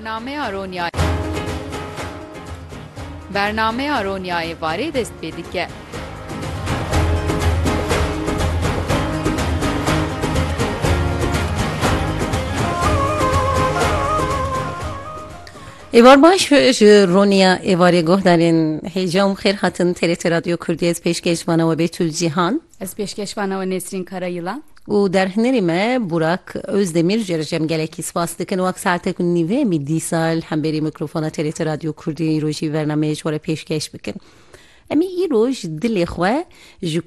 برنامه آرونیا برنامه آرونیای وارد است به دیگه ایوار باش رونیا ایواری گوه در این هیجام خیر هاتن تریت رادیو کردی از پیشکش و بیتول جیهان. از پیشکش و نسرین ու դեռ հներիմ է Բուրակ Özdemir ջերժեմ գելեքի սպաստիկն ու ակսալտեք նիվե մի դիսալ համբերի միկրոֆոնա TRT ռադիո քուրդի ռոժի վերնամեջ որը պեշկեշ բկն Emi îroj dilê xwe ji